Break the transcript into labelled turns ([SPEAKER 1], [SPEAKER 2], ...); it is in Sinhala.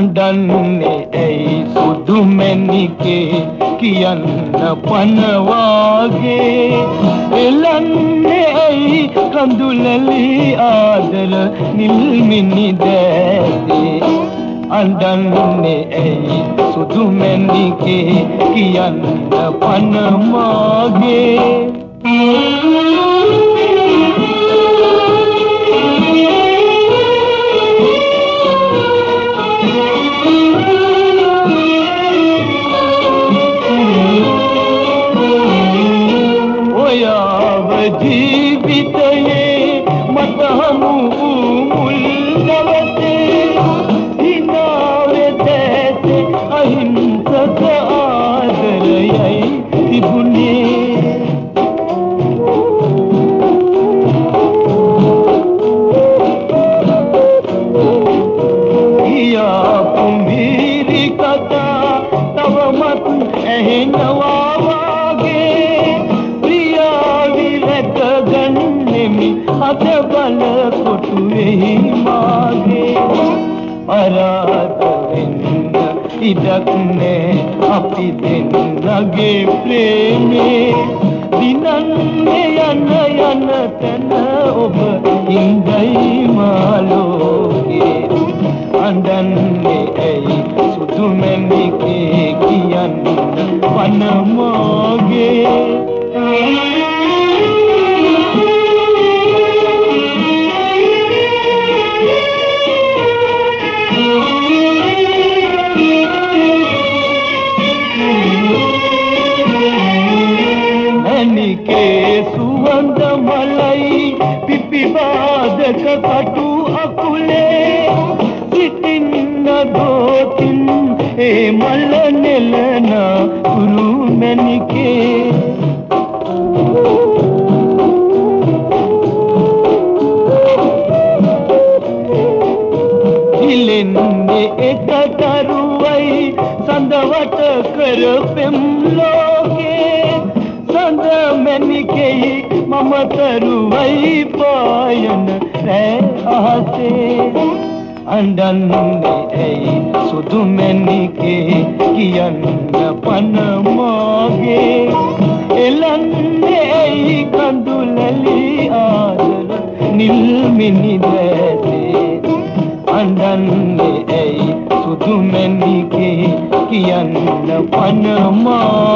[SPEAKER 1] අඬන්නේ ඇයි සුදු මැණිකේ කියන්න පනවාගේ? එලන්නේ ඇයි කඳුලලි ආදර නිල්මිනි දැසේ අඬන්නේ ඇයි සුදු මැණිකේ කියන්න පනමාගේ ජීවිතයේ කොටුවෙහි මාගේ පරාත වෙන්න ඉඩක් නෑ. අපි දෙන්නගේ ප්‍රේමේ දිනන්නේ යන යන තැන ඔබ ඉඳයි මාලෝගේ අඬන්නේ ඇයි සුදු මැණිකේ කියන්න? පන බාදක කටු අකුලේ සිටින්න දෝතින් ඒ මල නෙලන කුරු මැණිකේ. හිලෙන්නේ එක දරුවයි සඳවට කර පෙම් ලෝකේ. සඳ මැණිකෙයි මම තරුවයි පායන රෑ අහසේ අඬන්නේ ඇයි සුදු මැණිකේ කියන්න පන මාගේ. එලන්නේ ඇයි කඳුලලි ආදර නිල් මිනි දැසේ අඬන්නේ ඇයි සුදු මැණිකේ කියන්න පන මාගේ